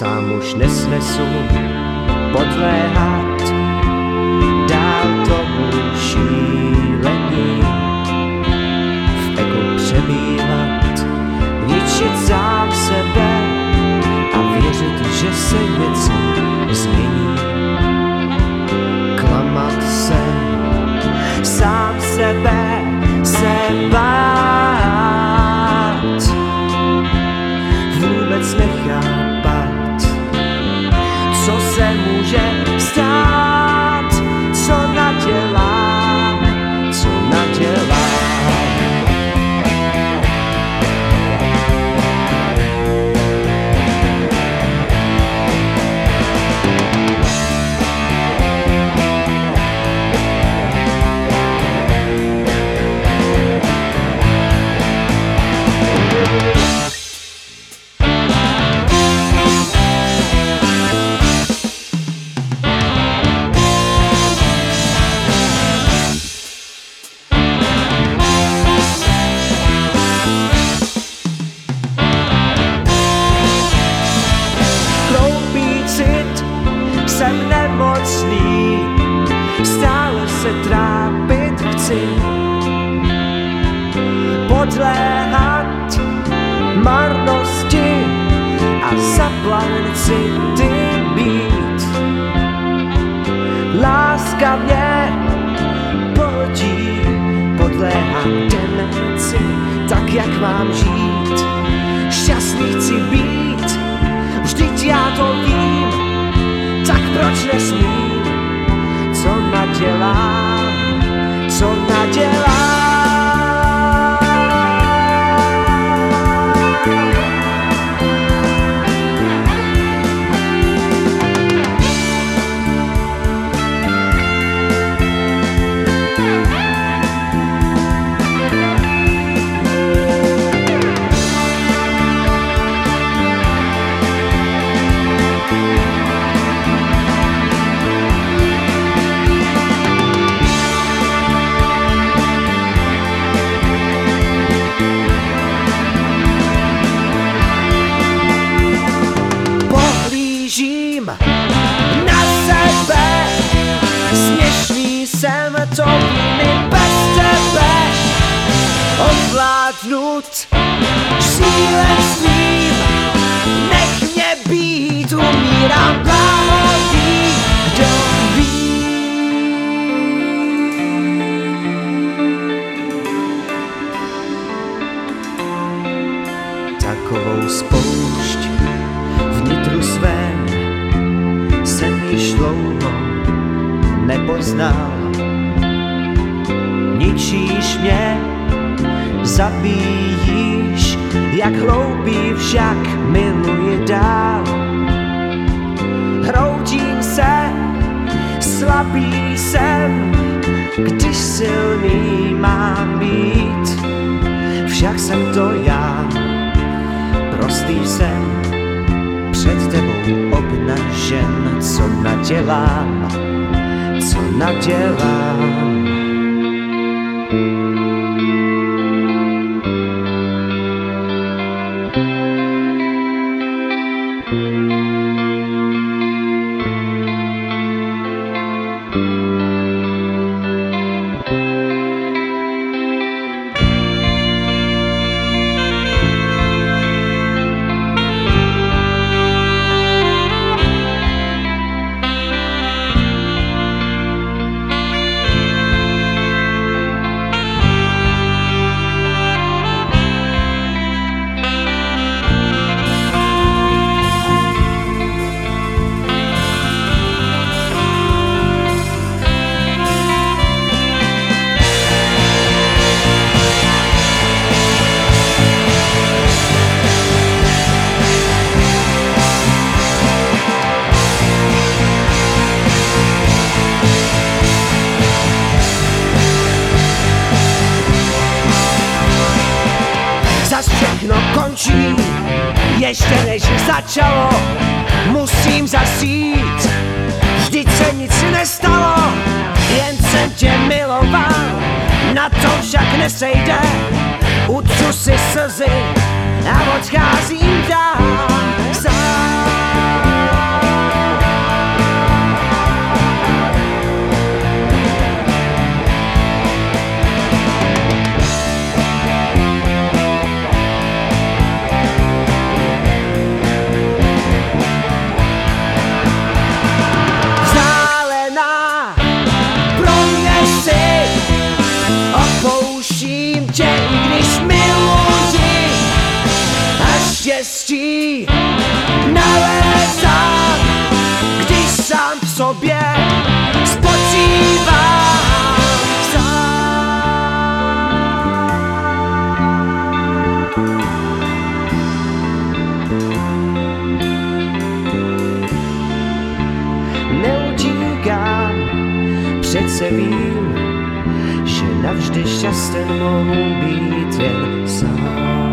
sám už nesnesu podléhat dál tomu šílení. V egu přebývat, ničit sám sebe a věřit, že se něco Podléhat marnosti a zaplavený city mít. Láska mě pohodí, podléhám demenci, tak jak mám žít. Šťastný chci být, vždyť já to vím, tak proč nesmím? Co nadělám, mi bez tebe ovládnut šílenstvím. Nech mě být, umírám ví. Takovou spoušť vnitru svém jsem již dlouho nepoznal. Ničíš mě, zabíjíš, jak hloupý však miluji dál. Hroutím se, slabý jsem, když silný mám být. Však jsem to já, prostý jsem, před tebou obnažen, co nadělám, co nadělám. Končí, ještě než začalo, musím zasít. Vždyť se nic nestalo, jen jsem tě miloval, na to však nesejde. Utřu si slzy a odcházím dál ještě, i když miluji a štěstí nalézám, když sám v sobě spočívám sám. Neutíkám, před vím, že navždy šťasten mohu být jen sám.